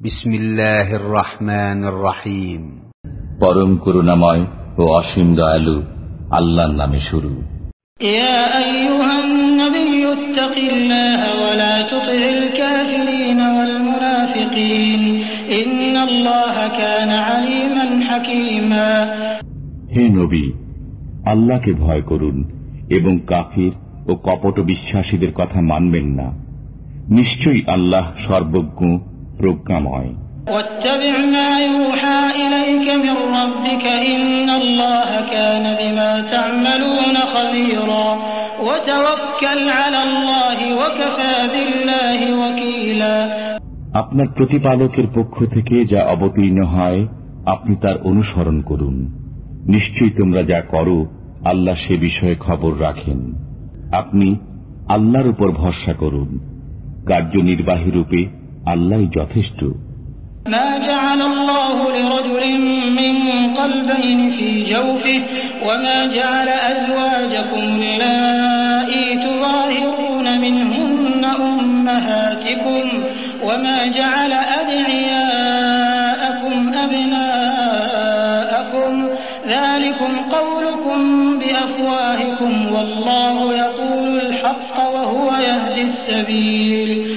বিসমিল্লাহির রহমানির পরম করুণাময় ও অসীম দয়ালু আল্লাহর নামে শুরু। হে নবী আল্লাহকে ভয় করুন এবং কাফির ও কপট বিশ্বাসীদের কথা মানবেন না। নিশ্চয়ই আল্লাহ সর্বজ্ঞ প্রজ্ঞাময়। আপনার প্রতিপালকের পক্ষ থেকে যা অবতীর্ণ হয় আপনি তার অনুসরণ করুন। নিশ্চয়ই তোমরা যা করো আল্লাহ সে বিষয়ে খবর রাখেন। আপনি আল্লাহর উপর ভরসা করুন। কার্যনির্বাহী রূপে আল্লাহ যথেষ্ট ما جعل الله لرجل من قلبين في جوفه وما جعل أزواجكم اللائي تظاهرون منهن أمهاتكم وما جعل أدعياءكم أبناءكم ذلكم قولكم بأفواهكم والله يقول الحق وهو يهدي السبيل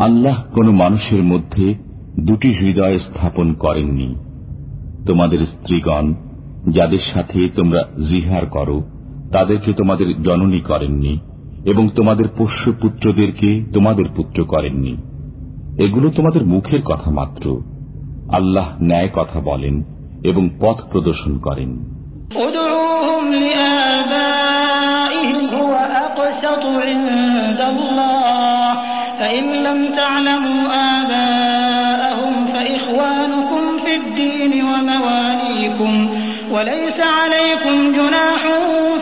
আল্লাহ কোন মানুষের মধ্যে দুটি হৃদয় স্থাপন করেননি। তোমাদের স্ত্রীগণ, যাদের সাথে তোমরা জিহার করো, তাদেরকে তোমাদের জননী করেননি, এবং তোমাদের পোষ্য পুত্রদেরকে তোমাদের পুত্র করেননি। এগুলো তোমাদের মুখের কথা মাত্র। আল্লাহ ন্যায় কথা বলেন এবং পথ প্রদর্শন করেন। ওদুহুম লিআবাইহিম হুয়া আকসাতু ইনদাল্লাহ। فإن لم تعلموا آباءهم فإخوانكم في الدين ومواليكم وليس عليكم جناح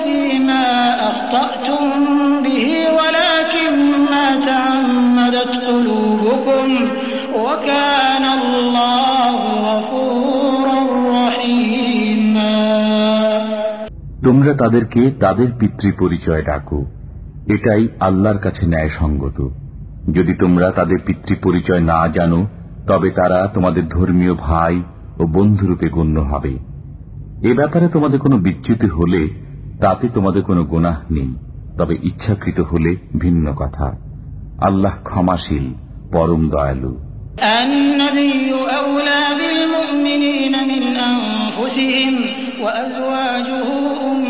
فيما أخطأتم به ولكن ما تعمدت قلوبكم وكان الله غفورا رحيما তোমরা তাদেরকে তাদের পিতৃ পরিচয় ডাকো এটাই আল্লাহর কাছে ন্যায়সঙ্গত যদি তোমরা তাদের পিতৃ পরিচয় না জানো তবে তারা তোমাদের ধর্মীয় ভাই ও বন্ধুরূপে গণ্য হবে এ ব্যাপারে তোমাদের কোনো বিচ্যুতি হলে তাতে তোমাদের কোনো গুনাহ নেই তবে ইচ্ছাকৃত হলে ভিন্ন কথা আল্লাহ ক্ষমাশীল পরম দয়ালু النبي أولى بالمؤمنين من أنفسهم وأزواجه أمهاتهم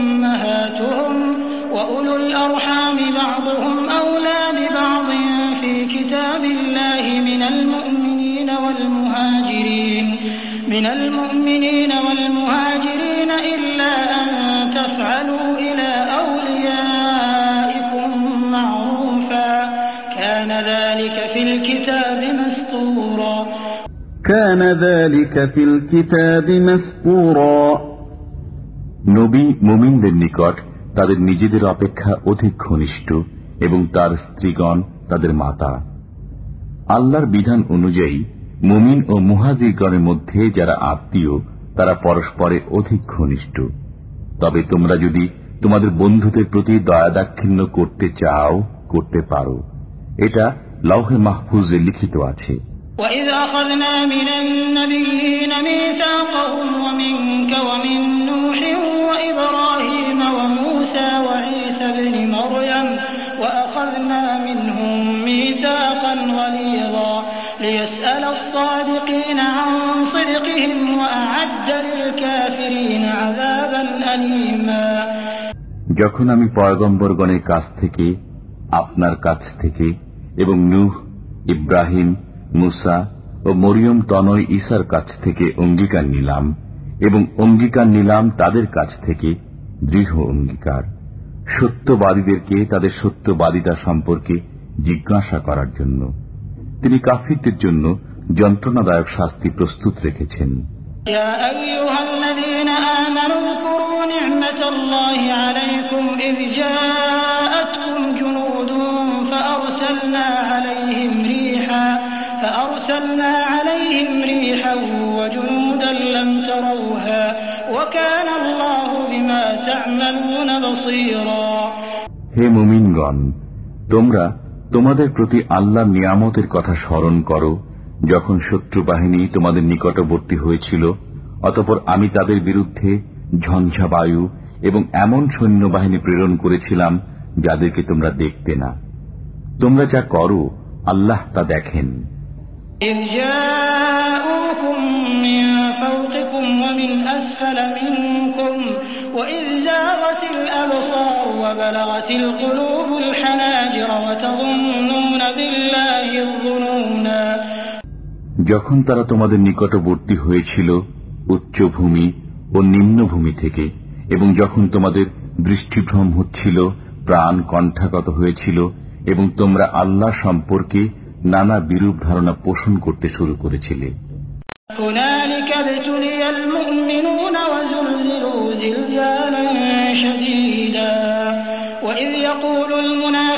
من المؤمنين والمهاجرين إلا أن تفعلوا إلى أوليائكم معروفا كان ذلك في الكتاب مسطورا كان ذلك في الكتاب مسطورا নবী মুমিনদের নিকট তাদের নিজেদের অপেক্ষা অধিক ঘনিষ্ঠ এবং তার স্ত্রীগণ তাদের মাতা আল্লাহর বিধান অনুযায়ী মুমিন ও মুহাজিরগণের মধ্যে যারা আত্মীয় তারা পরস্পরে অধিক ঘনিষ্ঠ তবে তোমরা যদি তোমাদের বন্ধুদের প্রতি দয়া দাক্ষিণ্য করতে চাও করতে পারো এটা লৌহে মাহফুজে লিখিত আছে وإذ أخذنا من النبيين ميثاقهم ومنك ومن نوح وإبراهيم যখন আমি পয়গম্বরগণের কাছ থেকে, আপনার কাছ থেকে এবং নূহ, ইব্রাহিম, মুসা ও মরিয়ম তনয় ঈসার কাছ থেকে অঙ্গীকার নিলাম এবং অঙ্গীকার নিলাম তাদের কাছ থেকে দৃঢ় অঙ্গীকার। সত্যবাদীদেরকে তাদের সত্যবাদিতা সম্পর্কে জিজ্ঞাসা করার জন্য। তিনি কাফিরদের জন্য যন্ত্রণাদায়ক শাস্তি প্রস্তুত রেখেছেন يا أيها الذين آمنوا اذكروا نعمة الله عليكم إذ جاءتكم جنود فأرسلنا عليهم ريحا فأرسلنا عليهم ريحا وجنودا لم تروها وكان الله بما تعملون بصيرا হে মুমিনগণ তোমরা তোমাদের প্রতি আল্লাহ নিয়ামতের কথা স্মরণ করো যখন শত্রু বাহিনী তোমাদের নিকটবর্তী হয়েছিল অতপর আমি তাদের বিরুদ্ধে ঝঞ্ঝা বায়ু এবং এমন সৈন্যবাহিনী প্রেরণ করেছিলাম যাদেরকে তোমরা দেখতে না তোমরা যা করো আল্লাহ তা দেখেন إذ جاءوكم من فوقكم ومن أسفل منكم وإذ زاغت الأبصار وبلغت القلوب الحناجر وتظنون بالله الظنونا যখন তারা তোমাদের নিকটবর্তী হয়েছিল উচ্চভূমি ও নিম্নভূমি থেকে এবং যখন তোমাদের দৃষ্টিভ্রম হচ্ছিল প্রাণ কণ্ঠাগত হয়েছিল এবং তোমরা আল্লাহ সম্পর্কে নানা বিরূপ ধারণা পোষণ করতে শুরু করেছিলে هنالك ابتلي المؤمنون وزلزلوا زلزالا شديدا وإذ يقول المنافقون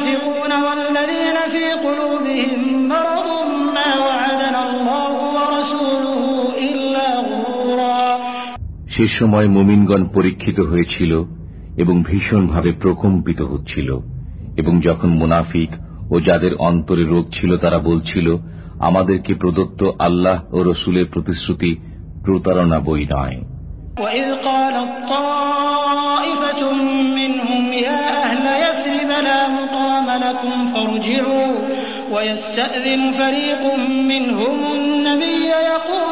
সে সময় মুমিনগণ পরীক্ষিত হয়েছিল এবং ভীষণভাবে প্রকম্পিত হচ্ছিল এবং যখন মুনাফিক ও যাদের অন্তরে রোগ ছিল তারা বলছিল আমাদেরকে প্রদত্ত আল্লাহ ও রসুলের প্রতিশ্রুতি প্রতারণা বই নয় وإذ قالت طائفة منهم يا أهل يثرب لا مقام لكم فارجعوا ويستأذن فريق منهم النبي يقولون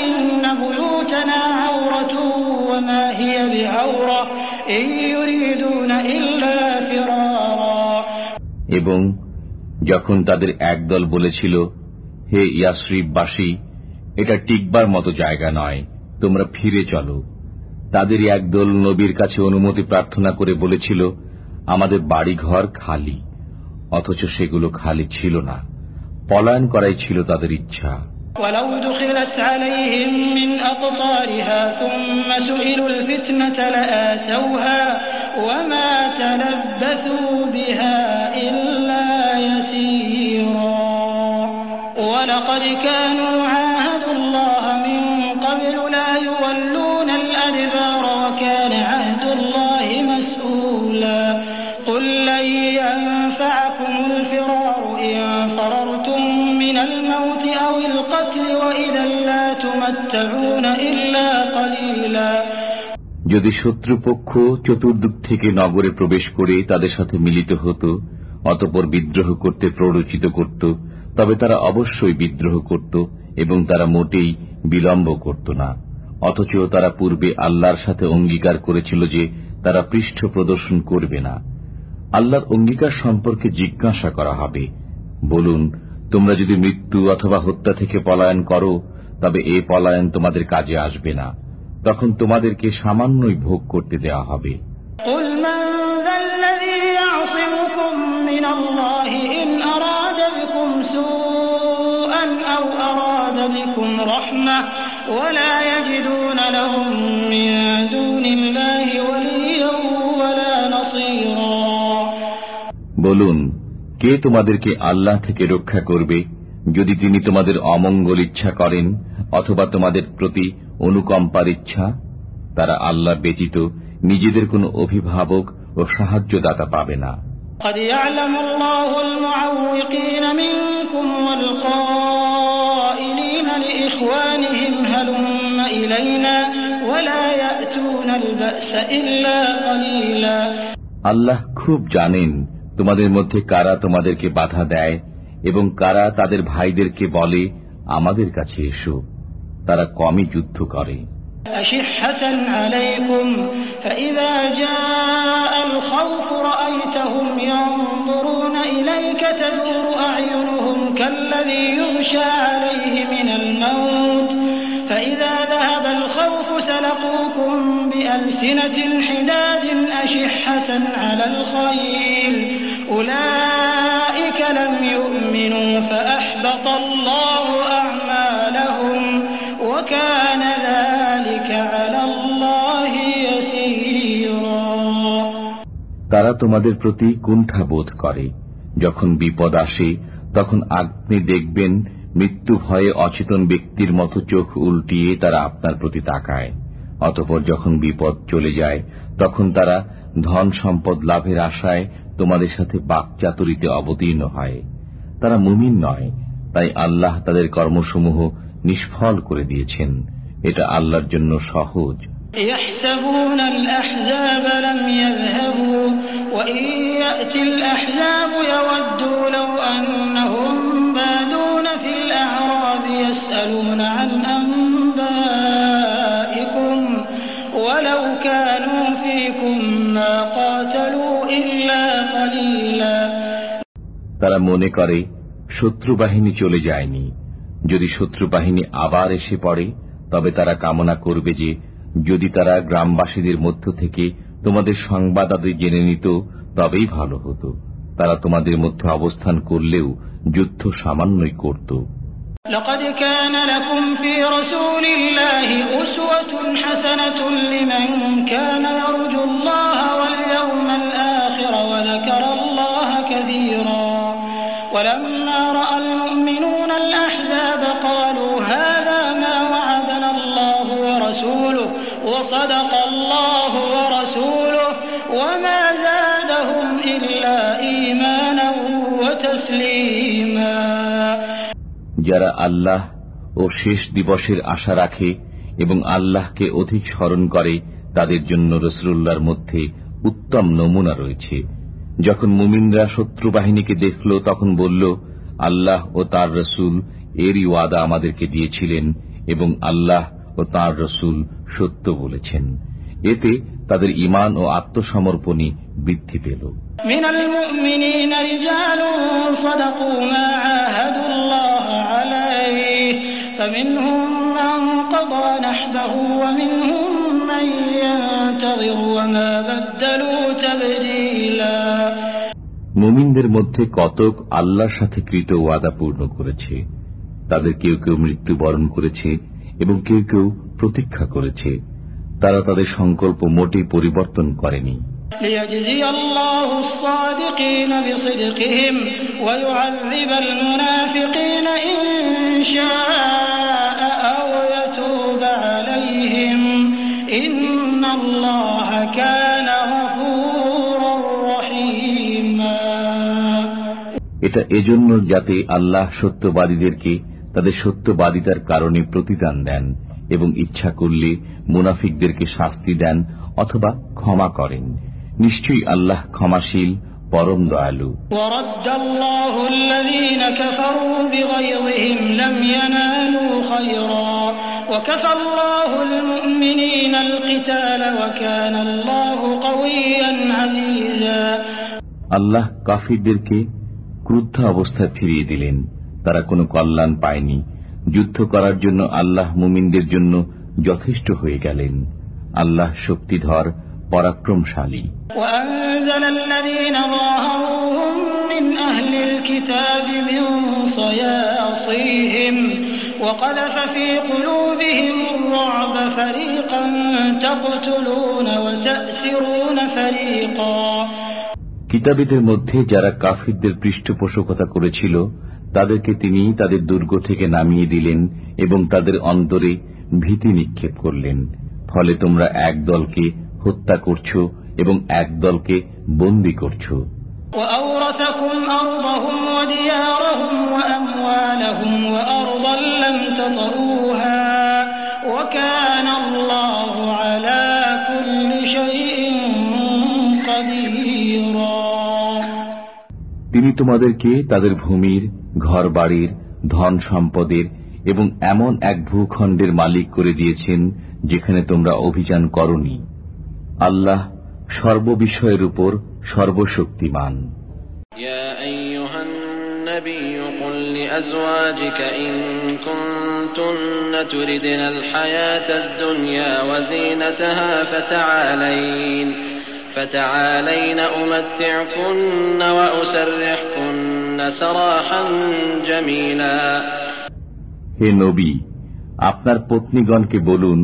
إن بيوتنا عورة وما هي بعورة إن يريدون إلا فرارا এবং যখন তাদের একদল বলেছিল হে ইয়াসরিববাসী এটা টিকবার মতো জায়গা নয় তোমরা ফিরে চলো তাদেরই একদল নবীর কাছে অনুমতি প্রার্থনা করে বলেছিল আমাদের বাড়িঘর খালি অথচ সেগুলো খালি ছিল না পলায়ন করাই ছিল তাদের ইচ্ছা ولو دخلت عليهم من أقطارها ثم سئلوا الفتنة لآتوها وما تلبثوا بها إلا يسيرا. ولقد كانوا عاهدوا যদি শত্রুপক্ষ চতুর্দিক থেকে নগরে প্রবেশ করে তাদের সাথে মিলিত হতো, অতপর বিদ্রোহ করতে প্ররোচিত করত, তবে তারা অবশ্যই বিদ্রোহ করত এবং তারা মোটেই বিলম্ব করত না। অথচ তারা পূর্বে আল্লাহর সাথে অঙ্গীকার করেছিল যে তারা পৃষ্ঠ প্রদর্শন করবে না। আল্লাহর অঙ্গীকার সম্পর্কে জিজ্ঞাসা করা হবে। বলুন, তোমরা যদি মৃত্যু অথবা হত্যা থেকে পলায়ন করো তবে এ পলায়ন তোমাদের কাজে আসবে না। তখন তোমাদেরকে সামান্যই ভোগ করতে দেওয়া হবে। বলুন কে তোমাদেরকে আল্লাহ থেকে রক্ষা করবে? যদি তিনি তোমাদের অমঙ্গল ইচ্ছা করেন অথবা তোমাদের প্রতি অনুকম্পার ইচ্ছা তারা আল্লাহ ব্যতীত নিজেদের কোন অভিভাবক ও সাহায্যদাতা পাবে না। আল্লাহ খুব জানেন তোমাদের মধ্যে কারা তোমাদেরকে বাধা দেয় এবং কারা তাদের ভাইদেরকে বলে আমাদের কাছে এসো তারা কমই যুদ্ধ করে أشحة عليكم فإذا جاء الخوف رأيتهم ينظرون إليك تدور أعينهم كالذي يغشى عليه من الموت فإذا ذهب الخوف سلقوكم بألسنة حداد أشحة على الخير أولئك لم يؤمنوا فأحبط الله أعمالهم وكان ذلك على الله يسيرا তারা তোমাদের প্রতি কুণ্ঠা বোধ করে যখন বিপদ আসে তখন আপনি দেখবেন মৃত্যু ভয়ে অচেতন ব্যক্তির মতো চোখ উল্টিয়ে তারা আপনার প্রতি তাকায় অতপর যখন বিপদ চলে যায় তখন তারা ধন সম্পদ লাভের আশায় তোমাদের সাথে বাকচাতুরিতে অবতীর্ণ হয় তারা মুমিন নয় তাই আল্লাহ তাদের কর্মসমূহ নিষ্ফল করে দিয়েছেন এটা আল্লাহর জন্য সহজ يحسبون الأحزاب لم يذهبوا وإن يأتي الأحزاب يودوا لو أنهم তারা মনে করে শত্রু বাহিনী চলে যায়নি যদি শত্রু বাহিনী আবার এসে পড়ে তবে তারা কামনা করবে যে যদি তারা গ্রামবাসীদের মধ্য থেকে তোমাদের সংবাদ আদি জেনে নিত তবেই ভালো হতো তারা তোমাদের মধ্যে অবস্থান করলেও যুদ্ধ সামান্যই করত لقد كان لكم في رسول الله أسوة حسنة لمن كان يرجو الله আল্লাহ ও শেষ দিবসের আশা রাখে এবং আল্লাহকে অধিক স্মরণ করে, তাদের জন্য রসরুল্লার মধ্যে উত্তম নমুনা রয়েছে। যখন মুমিনরা শত্রু বাহিনীকে দেখল, তখন বলল, আল্লাহ ও তার রসুল এরই ওয়াদা আমাদেরকে দিয়েছিলেন এবং আল্লাহ ও তার রসুল সত্য বলেছেন। এতে তাদের ইমান ও আত্মসমর্পণই বৃদ্ধি পেল। মিনাল মুমিনিনা রিজালুন সাদাকু মা فمنهم من قضى نحبه ومنهم من ينتظر وما بدلوا تبديلا মুমিনদের মধ্যে কতক আল্লাহর সাথে কৃত ওয়াদা পূর্ণ করেছে তাদের কেউ কেউ মৃত্যুবরণ করেছে এবং কেউ কেউ প্রতীক্ষা করেছে তারা তাদের সংকল্প মোটেই পরিবর্তন করেনি ليجزي এটা এজন্য যাতে আল্লাহ সত্যবাদীদেরকে তাদের সত্যবাদিতার কারণে প্রতিদান দেন এবং ইচ্ছা করলে মুনাফিকদেরকে শাস্তি দেন অথবা ক্ষমা করেন নিশ্চয়ই আল্লাহ ক্ষমাশীল পরম দয়ালু ورد الله الذين كفروا بغيظهم لم ينالوا خيرا وكفى الله المؤمنين القتال وكان الله قويا عزيزا আল্লাহ কাফিরদেরকে ক্রুদ্ধ অবস্থায় ফিরিয়ে দিলেন তারা কোনো কল্যাণ পায়নি যুদ্ধ করার জন্য আল্লাহ মুমিনদের জন্য যথেষ্ট হয়ে গেলেন আল্লাহ শক্তিধর পরাক্রমশালী وأنزل الذين ظاهروهم من أهل الكتاب من صياصيهم وقذف في قلوبهم الرعب فريقا تقتلون وتأسرون فريقا কিতাবীদের মধ্যে যারা কাফিরদের পৃষ্ঠপোষকতা করেছিল তাদেরকে তিনি তাদের দুর্গ থেকে নামিয়ে দিলেন এবং তাদের অন্তরে ভীতি নিক্ষেপ করলেন ফলে তোমরা এক দলকে হত্যা করছ এবং এক দলকে বন্দী করছ وأورثكم أرضهم وديارهم وأموالهم وأرضا لم تطئوها وكان الله على كل شيء قديرا তিনি তোমাদেরকে তাদের ভূমির ঘর বাড়ির ধন সম্পদের এবং এমন এক ভূখণ্ডের মালিক করে দিয়েছেন যেখানে তোমরা অভিযান করনি আল্লাহ সর্ববিষয়ের উপর সর্বশক্তিমান يا أيها النبي قل لأزواجك إن كنتن تردن الحياة الدنيا وزينتها فتعالين فتعالين أمتعكن وأسرحكن سراحا جميلا হে নবী আপনার পত্নীগণকে বলুন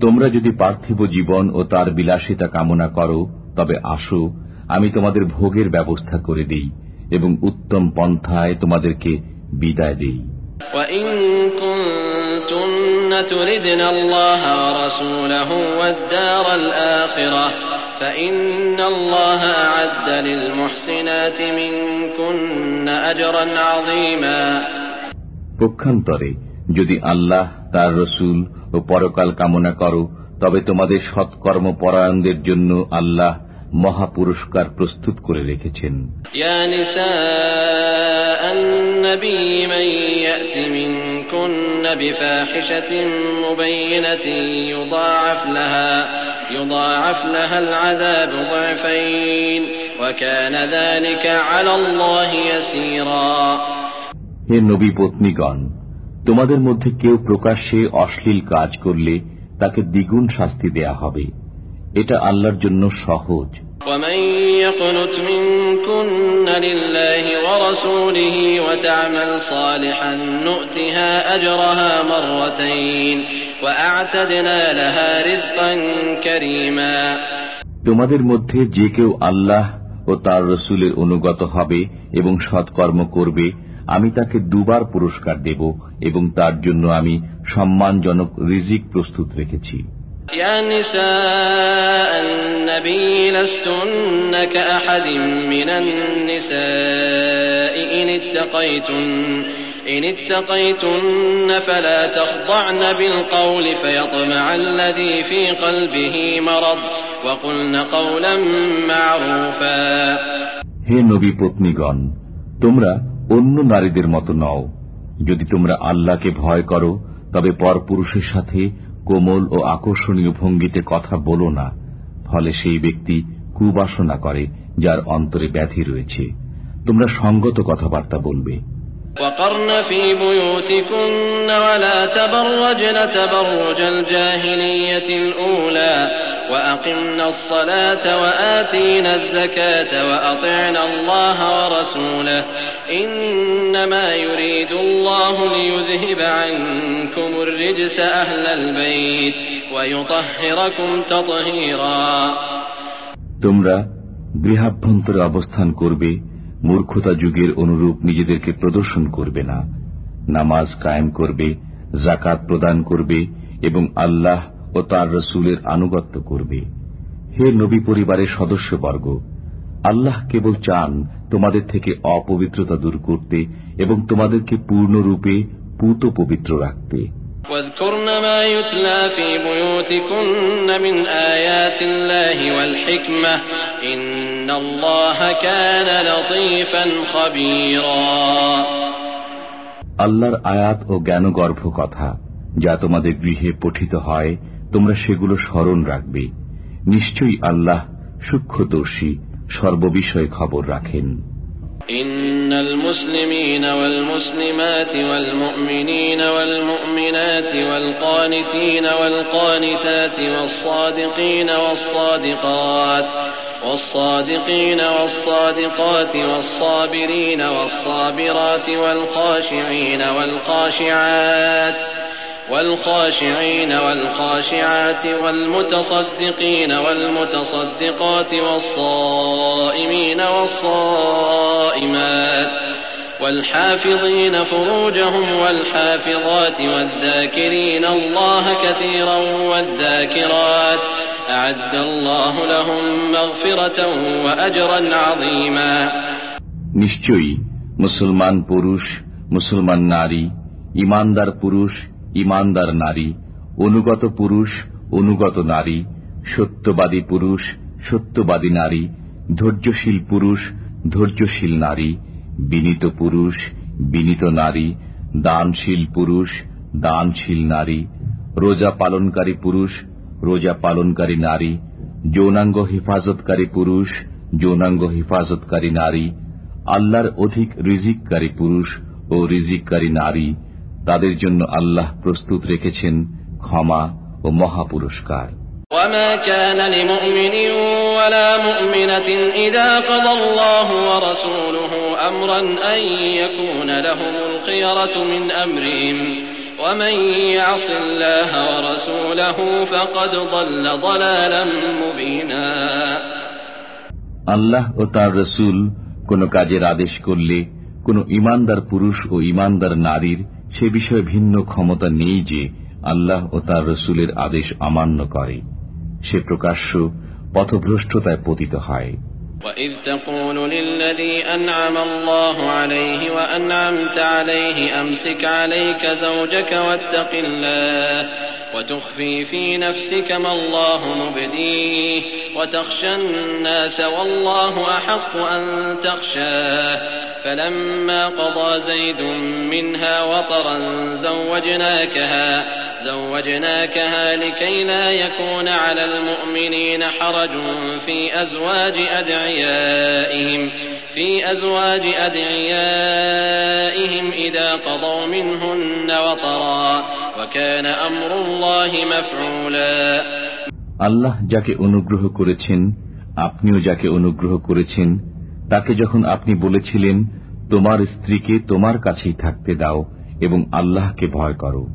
তোমরা যদি পার্থিব জীবন ও তার বিলাসিতা কামনা করো তবে আসো আমি তোমাদের ভোগের ব্যবস্থা করে দিই এবং উত্তম পন্থায় তোমাদেরকে বিদায় দিই। পক্ষান্তরে যদি আল্লাহ তার রসুল ও পরকাল কামনা করো তবে তোমাদের সৎকর্ম পরায়ণদের জন্য আল্লাহ মহা পুরস্কার প্রস্তুত করে রেখেছেন। হে নবী পত্নীগণ তোমাদের মধ্যে কেউ প্রকাশ্যে অশ্লীল কাজ করলে তাকে দ্বিগুণ শাস্তি দেয়া হবে। এটা আল্লাহর জন্য সহজ। তোমাদের মধ্যে যে কেউ আল্লাহ ও তার রসুলের অনুগত হবে এবং সৎকর্ম করবে আমি তাকে দুবার পুরস্কার দেব এবং তার জন্য আমি সম্মানজনক রিজিক প্রস্তুত রেখেছি। يا نساء النبي لستن كأحد من النساء إن اتقيتن إن اتقيتن فلا تخضعن بالقول فيطمع الذي في قلبه مرض وقلن قولا معروفا হে নবী পত্নীগণ তোমরা অন্য নারীদের মতো নও যদি তোমরা আল্লাহকে ভয় করো তবে পরপুরুষের সাথে কোমল ও আকর্ষণীয় ভঙ্গিতে কথা বলো না ফলে সেই ব্যক্তি কুবাসনা করে যার অন্তরে ব্যাধি রয়েছে তোমরা সঙ্গত কথাবার্তা বলবে وقرن في بيوتكن ولا تبرجن تبرج الجاهلية الأولى وأقمنا الصلاة وآتينا الزكاة وأطعنا الله ورسوله إنما يريد الله ليذهب عنكم الرجس أهل البيت ويطهركم تطهيرا তোমরা গৃহাভ্যন্তরে অবস্থান করবে মূর্খতা যুগের অনুরূপ নিজেদেরকে প্রদর্শন করবে না নামাজ কায়েম করবে জাকাত প্রদান করবে এবং আল্লাহ ও তার রসুলের আনুগত্য করবে হে নবী পরিবারের সদস্যবর্গ আল্লাহ কেবল চান তোমাদের থেকে অপবিত্রতা দূর করতে এবং তোমাদেরকে পূর্ণরূপে পুত পবিত্র রাখতে আল্লাহর আয়াত ও জ্ঞানগর্ভ কথা যা তোমাদের গৃহে পঠিত হয় তোমরা সেগুলো স্মরণ রাখবে। নিশ্চয়ই আল্লাহ সূক্ষ্মদর্শী সর্ববিষয়ে খবর রাখেন إن المسلمين والمسلمات والمؤمنين والمؤمنات والقانتين والقانتات والصادقين والصادقات والصادقين والصادقات والصابرين والصابرات والخاشعين والخاشعات والخاشعين والخاشعات والمتصدقين والمتصدقات والصائمين والصائمات والحافظين فروجهم والحافظات والذاكرين الله كثيرا والذاكرات أعد الله لهم مغفرة وأجرا عظيما নিশ্চয়ই মুসলমান পুরুষ মুসলমান নারী ইমানদার পুরুষ ইমানদার নারী, অনুগত পুরুষ, অনুগত নারী, সত্যবাদী পুরুষ, সত্যবাদী নারী, ধৈর্যশীল পুরুষ, ধৈর্যশীল নারী, বিনীত পুরুষ, বিনীত নারী, দানশীল পুরুষ, দানশীল নারী, রোজা পালনকারী পুরুষ, রোজা পালনকারী নারী, যৌনাঙ্গ হেফাজতকারী পুরুষ, যৌনাঙ্গ হেফাজতকারী নারী, আল্লাহর অধিক রিজিককারী পুরুষ ও রিজিককারী নারী তাদের জন্য আল্লাহ প্রস্তুত রেখেছেন ক্ষমা ও মহাপুরস্কার وما كان لمؤمن ولا مؤمنة إذا قضى الله ورسوله أمرا أن يكون لهم الخيرة من أمرهم ومن يعص الله ورسوله فقد ضل ضلالا مبينا আল্লাহ ও তার রসুল কোন কাজের আদেশ করলে কোন ইমানদার পুরুষ ও ইমানদার নারীর সে বিষয়ে ভিন্ন ক্ষমতা নেই যে আল্লাহ ও তার রসুলের আদেশ অমান্য করে সে প্রকাশ্য পথভ্রষ্টতায় পতিত হয় وإذ تقول للذي أنعم الله عليه وأنعمت عليه أمسك عليك زوجك واتق الله وتخفي في نفسك ما الله مبديه وتخشى الناس والله أحق أن تخشاه. فلما قضى زيد منها وطرا زوجناكها زوجناكها لكي لا يكون على المؤمنين حرج في أزواج أدعيائهم في أزواج أدعيائهم إذا قضوا منهن وطرا. আল্লাহ যাকে অনুগ্রহ করেছেন, আপনিও যাকে অনুগ্রহ করেছেন, তাকে যখন আপনি বলেছিলেন, তোমার স্ত্রীকে তোমার কাছেই থাকতে দাও এবং আল্লাহকে ভয় করো।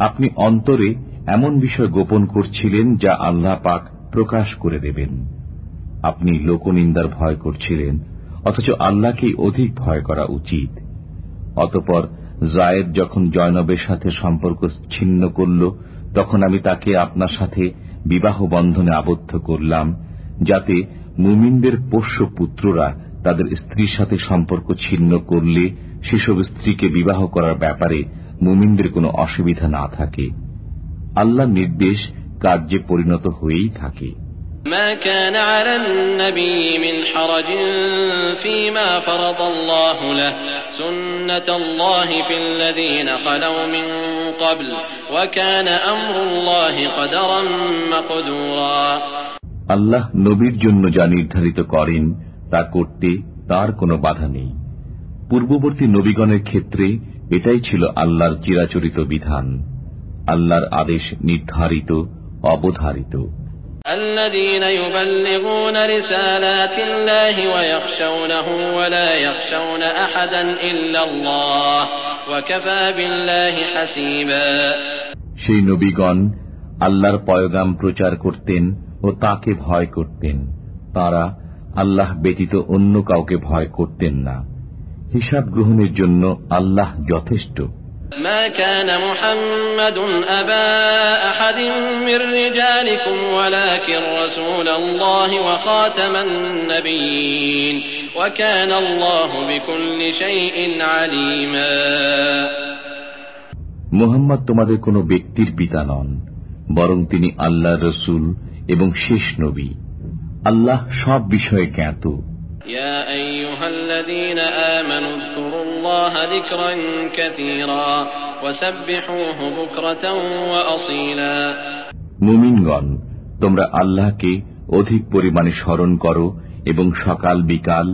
আপনি অন্তরে এমন বিষয় গোপন করছিলেন যা আল্লাহ পাক প্রকাশ করে দেবেন। আপনি লোকনিন্দার ভয় করছিলেন, অথচ আল্লাহকেই অধিক ভয় করা উচিত। অতপর জায়েদ যখন জয়নবের সাথে সম্পর্ক ছিন্ন করল, তখন আমি তাকে আপনার সাথে বিবাহ বন্ধনে আবদ্ধ করলাম, যাতে মুমিনদের পোষ্য পুত্ররা তাদের স্ত্রীর সাথে সম্পর্ক ছিন্ন করলে সেসব স্ত্রীকে বিবাহ করার ব্যাপারে মুমিনদের কোনো অসুবিধা না থাকে। আল্লাহ নির্দেশ কার্যে পরিণত হয়েই থাকে। ما كان على النبي من حرج فيما فرض الله له سنة الله في الذين خلوا من قبل وكان أمر الله قدرا مقدورا আল্লাহ নবীর জন্য যা নির্ধারিত করেন তা করতে তার কোনো বাধা নেই পূর্ববর্তী নবীগণের ক্ষেত্রে এটাই ছিল আল্লাহর চিরাচরিত বিধান আল্লাহর আদেশ নির্ধারিত অবধারিত الذين يبلغون رسالات الله ويخشونه ولا يخشون أحدا إلا الله وكفى بالله حسيبا সেই নবীগণ আল্লাহর পয়গাম প্রচার করতেন ও তাকে ভয় করতেন তারা আল্লাহ ব্যতীত অন্য কাউকে ভয় করতেন না হিসাব গ্রহণের জন্য আল্লাহ যথেষ্ট ما كان محمد أبا أحد من رجالكم ولكن رسول الله وخاتم النبيين وكان الله بكل شيء عليما মোহাম্মদ তোমাদের কোনো ব্যক্তির পিতা নন বরং তিনি আল্লাহ রসুল এবং শেষ নবী আল্লাহ সব বিষয়ে জ্ঞাত يا أيها الذين آمنوا اذكروا الله ذكرا كثيرا وسبحوه بكرة وأصيلا মুমিনগণ তোমরা আল্লাহকে অধিক পরিমাণে স্মরণ করো এবং সকাল বিকাল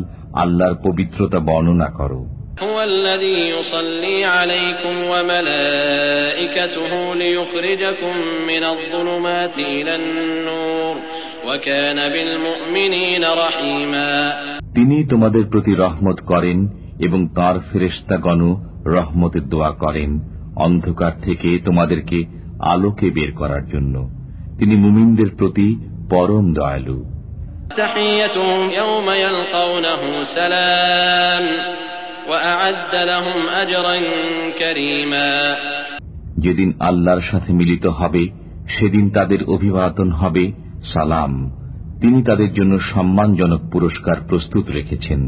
আল্লাহর পবিত্রতা বর্ণনা করো هو الذي يصلي عليكم وملائكته ليخرجكم من الظلمات إلى النور وكان بالمؤمنين رحيما তিনি তোমাদের প্রতি রহমত করেন এবং তার ফেরেস্তাগণ রহমতের দোয়া করেন অন্ধকার থেকে তোমাদেরকে আলোকে বের করার জন্য। তিনি মুমিনদের প্রতি পরম দয়ালু। যেদিন আল্লাহর সাথে মিলিত হবে সেদিন তাদের অভিবাদন হবে সালাম। তিনি তাদের জন্য সম্মানজনক পুরস্কার প্রস্তুত রেখেছেন।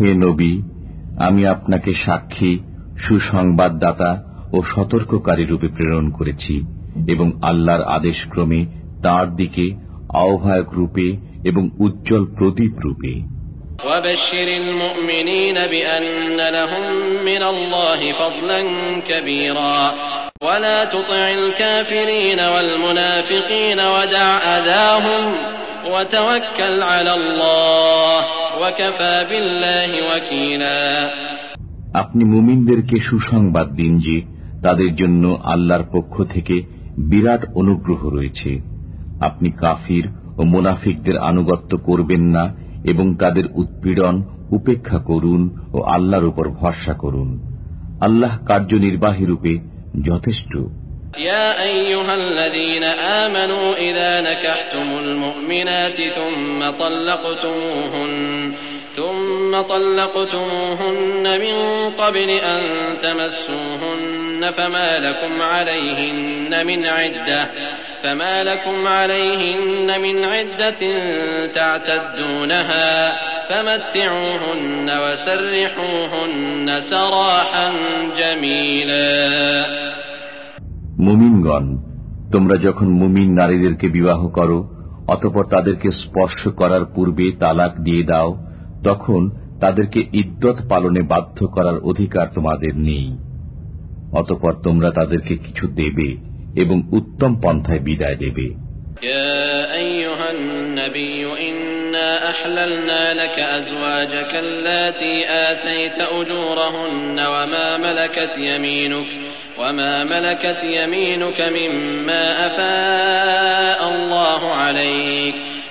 হে নবী আমি আপনাকে সাক্ষী সুসংবাদদাতা ও সতর্ককারী রূপে প্রেরণ করেছি এবং আল্লাহর আদেশক্রমে তার দিকে আহ্বায়ক রূপে এবং উজ্জ্বল প্রদীপ রূপে وبشر المؤمنين بأن لهم من الله فضلا كبيرا ولا تطع الكافرين والمنافقين ودع أذاهم وتوكل على الله وكفى بالله وكيلا আপনি মুমিনদেরকে সুসংবাদ দিন যে তাদের জন্য আল্লাহর পক্ষ থেকে বিরাট অনুগ্রহ রয়েছে আপনি কাফির ও মুনাফিকদের আনুগত্য করবেন না এবং তাদের উৎপীড়ন উপেক্ষা করুন ও আল্লাহর উপর ভরসা করুন আল্লাহ কার্যনির্বাহী রূপে যথেষ্ট يا أيها الذين آمنوا إذا نكحتم المؤمنات ثم طلقتموهن ثم طلقتموهن من قبل أن تمسوهن فما لكم عليهن من عدة فما لكم عليهن من عدة تعتدونها فمتعوهن وسرحوهن سراحا جميلا মুমিনগণ তোমরা যখন মুমিন নারীদেরকে বিবাহ করো অতপর তাদেরকে স্পর্শ করার পূর্বে তালাক দিয়ে দাও তখন তাদেরকে ইদ্যত পালনে বাধ্য করার অধিকার তোমাদের নেই অতপর তোমরা তাদেরকে কিছু দেবে এবং উত্তম পন্থায় বিদায় দেবে يا أيها النبي إنا أحللنا لك أزواجك اللاتي آتيت أجورهن وما ملكت يمينك وما ملكت يمينك مما أفاء الله عليك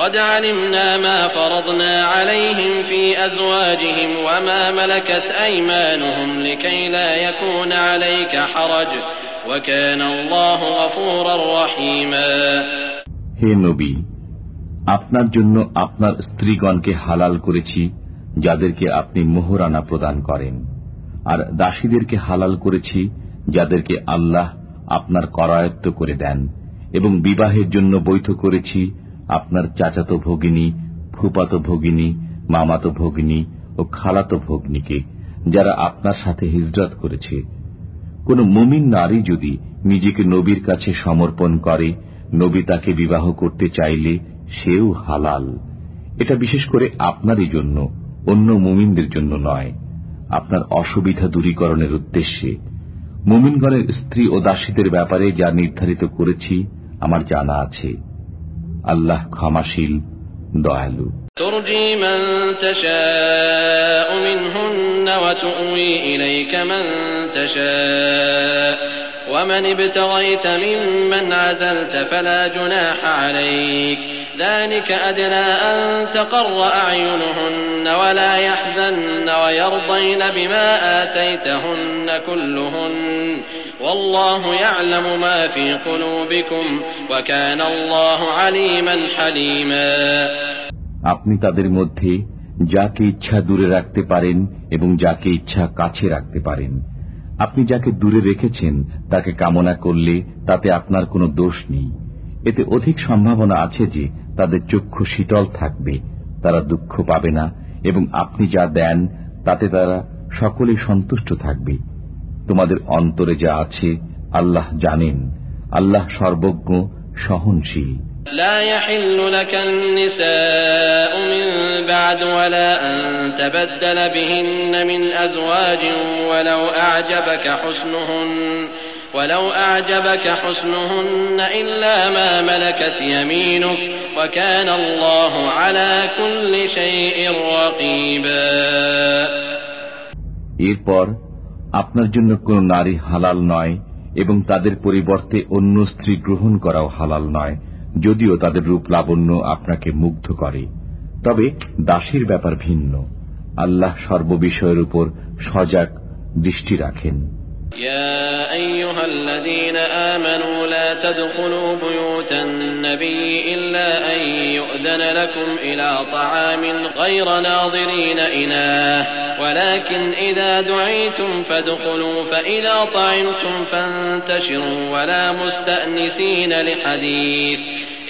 قد علمنا ما فرضنا عليهم في أزواجهم وما ملكت أيمانهم لكي لا يكون عليك حرج وكان الله غفورا رحيما হে নবী আপনার জন্য আপনার স্ত্রীগণকে হালাল করেছি যাদেরকে আপনি মোহরানা প্রদান করেন আর দাসীদেরকে হালাল করেছি যাদেরকে আল্লাহ আপনার করায়ত্ত করে দেন এবং বিবাহের জন্য বৈধ করেছি আপনার চাচাতো ভগিনী, ফুপাতো ভগিনী, মামাতো ভগিনী ও খালাতো ভগ্নীকে, যারা আপনার সাথে হিজরত করেছে। কোন মুমিন নারী যদি নিজেকে নবীর কাছে সমর্পণ করে, নবী তাকে বিবাহ করতে চাইলে সেও হালাল। এটা বিশেষ করে আপনারই জন্য, অন্য মুমিনদের জন্য নয়। আপনার অসুবিধা দূরীকরণের উদ্দেশ্যে। মুমিনগণের স্ত্রী ও দাসীদের ব্যাপারে যা নির্ধারিত করেছি, আমার জানা আছে। আল্লাহ ক্ষমাশীল দয়ালু ترجي من تشاء منهن وتؤوي إليك من تشاء ومن ابتغيت ممن عزلت فلا جناح عليك ذلك أدنى أن تقر أعينهن ولا يحزن ويرضين بما آتيتهن كلهن والله يعلم ما في قلوبكم وكان الله عليما حليما আপনি তাদের মধ্যে যাকে ইচ্ছা দূরে রাখতে পারেন এবং যাকে ইচ্ছা কাছে রাখতে পারেন আপনি যাকে দূরে রেখেছেন, তাকে কামনা করলে তাতে আপনার কোনো দোষ নেই। এতে অধিক সম্ভাবনা আছে যে তাদের চক্ষু শীতল থাকবে, তারা দুঃখ পাবে না, এবং আপনি যা দেন, তাতে তারা সকলেই সন্তুষ্ট থাকবে। তোমাদের অন্তরে যা আছে, আল্লাহ জানেন। আল্লাহ সর্বজ্ঞ, সহনশীল। لا يحل لك النساء من بعد ولا أن تبدل بهن من أزواج ولو أعجبك حسنهن ولو أعجبك حسنهن إلا ما ملكت يمينك وكان الله على كل شيء رقيبا এরপর আপনার জন্য কোন নারী হালাল নয় এবং তাদের পরিবর্তে অন্য স্ত্রী গ্রহণ করাও হালাল নয় যদিও তাদের রূপ লাবণ্য আপনাকে মুগ্ধ করে তবে দাসীর ব্যাপার ভিন্ন আল্লাহ সর্ববিষয়ের উপর সজাগ দৃষ্টি রাখেন يا أيها الذين آمنوا لا تدخلوا بيوت النبي إلا أن يؤذن لكم إلى طعام غير ناظرين إناه ولكن إذا دعيتم فادخلوا فإذا طعمتم فانتشروا ولا مستأنسين لحديث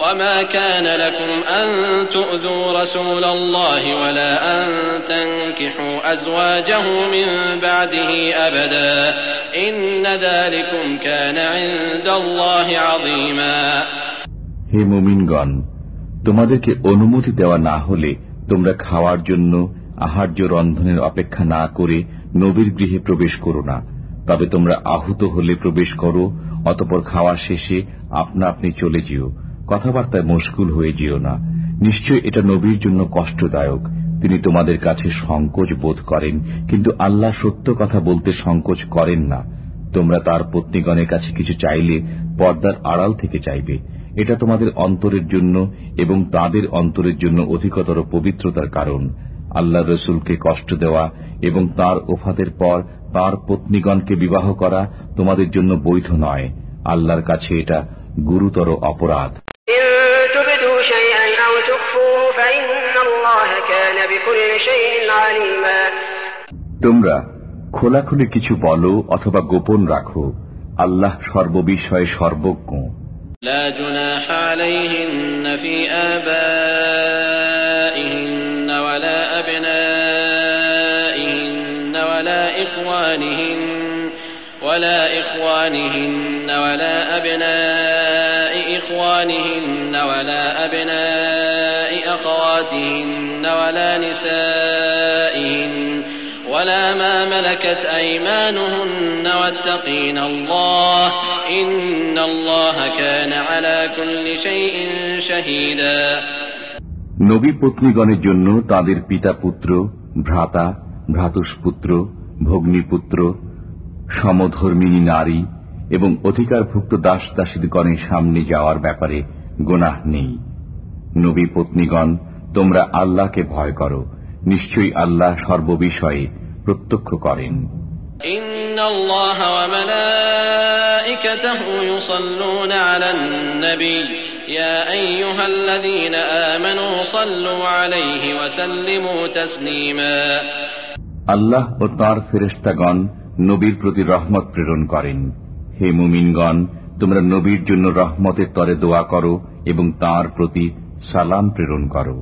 وما كان لكم أن تؤذوا رسول الله ولا أن تنكحوا أزواجه من بعده أبدا إن ذلكم كان عند الله عظيما হে মুমিনগণ তোমাদেরকে অনুমতি দেওয়া না হলে তোমরা খাওয়ার জন্য আহার্য রন্ধনের অপেক্ষা না করে নবীর গৃহে প্রবেশ করো না তবে তোমরা আহুত হলে প্রবেশ করো অতপর খাওয়া শেষে আপনা আপনি চলে যেও কথাবার্তায় মুশকুল হয়ে যেও না। নিশ্চয় এটা নবীর জন্য কষ্টদায়ক। তিনি তোমাদের কাছে সংকোচ বোধ করেন, কিন্তু আল্লাহ সত্য কথা বলতে সংকোচ করেন না। তোমরা তার পত্নীগণের কাছে কিছু চাইলে পর্দার আড়াল থেকে চাইবে। এটা তোমাদের অন্তরের জন্য এবং তাদের অন্তরের জন্য অধিকতর পবিত্রতার কারণ। আল্লাহ রসুলকে কষ্ট দেওয়া এবং তার ওফাতের পর তার পত্নীগণকে বিবাহ করা তোমাদের জন্য বৈধ নয়। আল্লাহর কাছে এটা গুরুতর অপরাধ। إن تبدوا شيئا أو تخفوه فإن الله كان بكل شيء عليما তোমরা খোলাখুলি কিছু বলো অথবা গোপন রাখো আল্লাহ সর্ববিষয়ে সর্বজ্ঞ لا جناح عليهن في آبائهن ولا أبنائهن ولا إخوانهن ولا إخوانهن ولا أبناء إخوانهن ولا أبناء أخواتهن ولا نسائهن ولا ما ملكت أيمانهن واتقين الله إن الله كان على كل شيء شهيدا নবী পত্নীগণের জন্য তাদের পিতা পুত্র ভ্রাতা ভ্রাতুষ্পুত্র ভগ্নীপুত্র সমধর্মিনী নারী এবং অধিকারভুক্ত দাস দাসীগণের সামনে যাওয়ার ব্যাপারে গোনাহ নেই। নবী পত্নীগণ তোমরা আল্লাহকে ভয় করো। নিশ্চয়ই আল্লাহ সর্ববিষয়ে প্রত্যক্ষ করেন। আল্লাহ ও তাঁর ফেরেস্তাগণ নবীর প্রতি রহমত প্রেরণ করেন। হে মুমিনগণ তোমরা নবীর জন্য রহমতের তরে দোয়া করো এবং তার প্রতি সালাম প্রেরণ করো।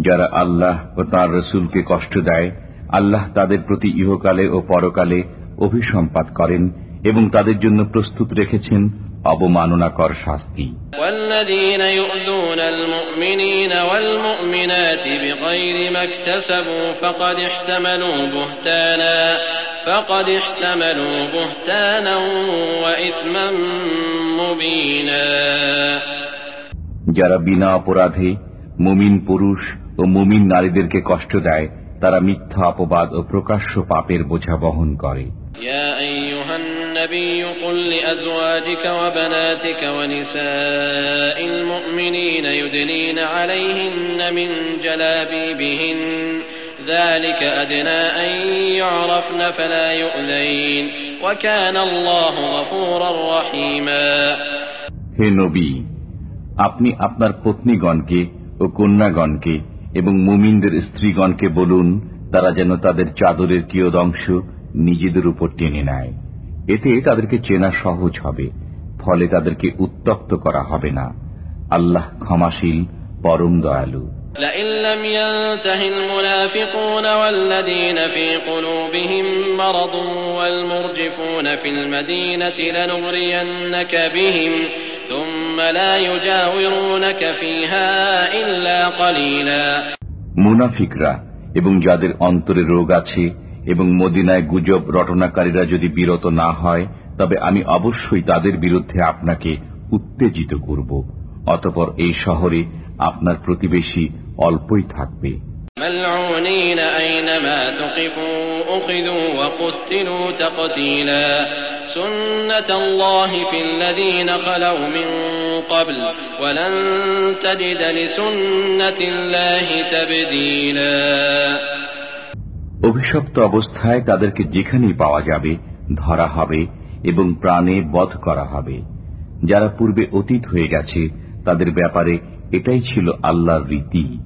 যারা আল্লাহ ও তার রসুলকে কষ্ট দেয় আল্লাহ তাদের প্রতি ইহকালে ও পরকালে অভিসম্পাত করেন এবং তাদের জন্য প্রস্তুত রেখেছেন অবমাননাকর শাস্তি। যারা বিনা অপরাধে মুমিন পুরুষ ও মুমিন নারীদেরকে কষ্ট দেয় তারা মিথ্যা অপবাদ ও প্রকাশ্য পাপের বোঝা বহন করে। النبي قل لأزواجك وبناتك ونساء المؤمنين يدنين عليهن من جلابيبهن ذلك أدنى أن يعرفن فلا يؤذين وكان الله غفورا رحيما হে নবী আপনি আপনার পত্নীগণকে ও কন্যাগণকে এবং মুমিনদের স্ত্রীগণকে বলুন তারা যেন তাদের চাদরের কিয়দংশ নিজেদের উপর টেনে নেয় এতে তাদেরকে চেনা সহজ হবে ফলে তাদেরকে উত্তপ্ত করা হবে না আল্লাহ ক্ষমাশীল পরম দয়ালু لئن لم ينته المنافقون والذين في قلوبهم مرض والمرجفون في المدينة لنغرينك بهم ثم لا يجاورونك فيها إلا قليلا মুনাফিকরা এবং যাদের অন্তরে রোগ আছে এবং মদিনায় গুজব রটনাকারীরা যদি বিরত না হয় তবে আমি অবশ্যই তাদের বিরুদ্ধে আপনাকে উত্তেজিত করব অতপর এই শহরে আপনার প্রতিবেশী অল্পই থাকবে ملعونين أينما تقفوا أخذوا وقتلوا تقتيلا سنة الله في الذين خلوا من قبل অভিশপ্ত অবস্থায় তাদেরকে যেখানেই পাওয়া যাবে ধরা হবে এবং প্রাণে বধ করা হবে। যারা পূর্বে অতীত হয়ে গেছে তাদের ব্যাপারে এটাই ছিল আল্লাহর রীতি।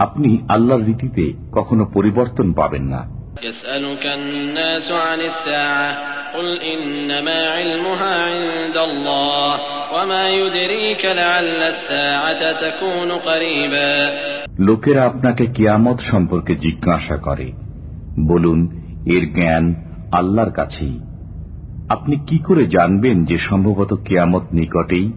আপনি আল্লাহর রীতিতে কখনো পরিবর্তন পাবেন না। লোকেরা আপনাকে কিয়ামত সম্পর্কে জিজ্ঞাসা করে। বলুন এর জ্ঞান আল্লাহর কাছেই। আপনি কি করে জানবেন যে সম্ভবত কেয়ামত নিকটেই?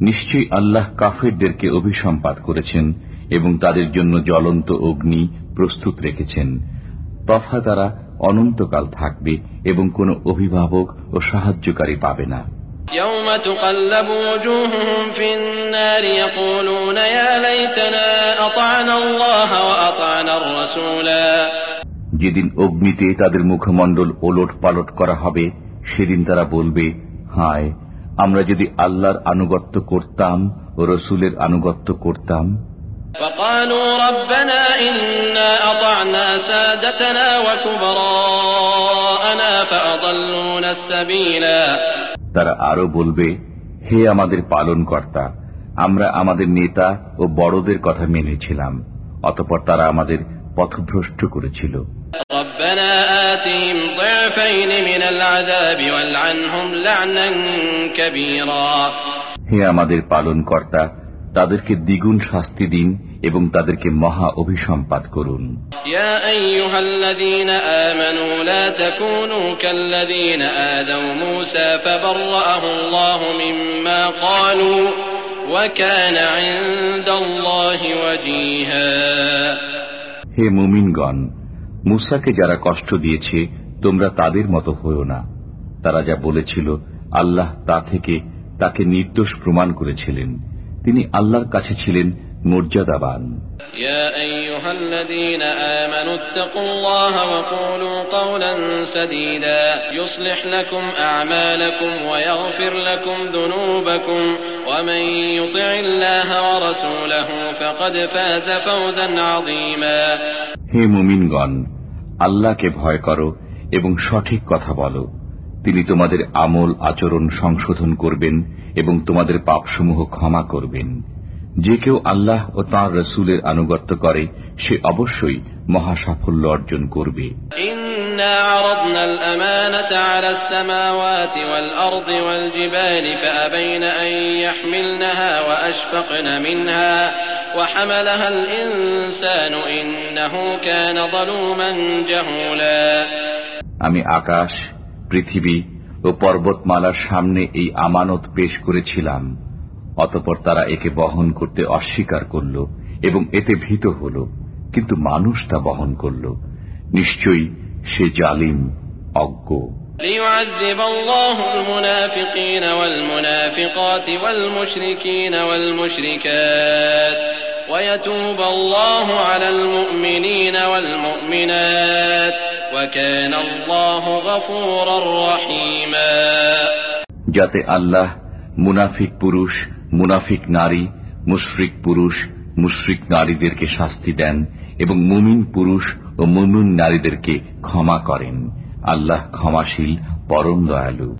নিশ্চয়ই আল্লাহ কাফেরদেরকে অভিসম্পাত করেছেন এবং তাদের জন্য জ্বলন্ত অগ্নি প্রস্তুত রেখেছেন। তথা তারা অনন্তকাল থাকবে এবং কোনো অভিভাবক ও সাহায্যকারী পাবে না يوم تقلب وجوههم في النار يقولون يا ليتنا أطعنا الله وأطعنا الرسولا যেদিন অগ্নিতে তাদের মুখমণ্ডল ওলট পালট করা হবে সেদিন তারা বলবে হায় আমরা যদি আল্লাহর আনুগত্য করতাম ও রসুলের আনুগত্য করতাম وقالوا ربنا إنا أطعنا سادتنا وكبراءنا فأضلونا السبيلا তারা আরো বলবে হে আমাদের পালন কর্তা আমরা আমাদের নেতা ও বড়দের কথা মেনেছিলাম অতপর তারা আমাদের পথভ্রষ্ট করেছিল ربنا آتهم ضعفين من العذاب والعنهم لعنا كبيرا হে আমাদের পালন কর্তা তাদেরকে দ্বিগুণ শাস্তি দিন এবং তাদেরকে মহা অভিসম্পাত করুন। হে মুমিনগণ মুসাকে যারা কষ্ট দিয়েছে তোমরা তাদের মতো হয়েও না। তারা যা বলেছিল আল্লাহ তা থেকে তাকে নির্দোষ প্রমাণ করেছিলেন। তিনি আল্লাহর কাছে ছিলেন মর্যাদাবান। হে মুমিনগণ আল্লাহকে ভয় করো এবং সঠিক কথা বলো। তিনি তোমাদের আমল আচরণ সংশোধন করবেন এবং তোমাদের পাপসমূহ ক্ষমা করবেন। যে কেউ আল্লাহ ও তাঁর রসুলের আনুগত্য করে সে অবশ্যই মহা সাফল্য অর্জন করবে। আমি আকাশ পৃথিবী ও পর্বতমালার সামনে এই আমানত পেশ করেছিলাম অতপর তারা একে বহন করতে অস্বীকার করল এবং এতে ভীত হল কিন্তু মানুষ তা বহন করল নিশ্চয়ই সে জালিম অজ্ঞ ليعذب الله المنافقين والمنافقات والمشركين والمشركات ويتوب الله على المؤمنين والمؤمنات যাতে আল্লাহ মুনাফিক পুরুষ, মুনাফিক নারী মুশফিক পুরুষ মুশফিক নারীদেরকে শাস্তি দেন এবং মুমিন পুরুষ ও মুমিন নারীদেরকে ক্ষমা করেন। আল্লাহ ক্ষমাশীল, পরম দয়ালু।